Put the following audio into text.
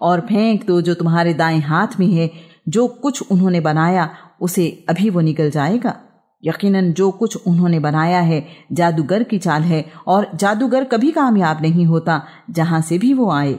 और फेंक दो जो तुम्हारे दाएँ हाथ में है। जो कुछ उन्होंने बनाया, उसे अभी वो निकल जाएगा। यकीनन, जो कुछ उन्होंने बनाया है, जादूगर की चाल है, और जादूगर कभी कामयाब नहीं होता, जहाँ से भी वो आए।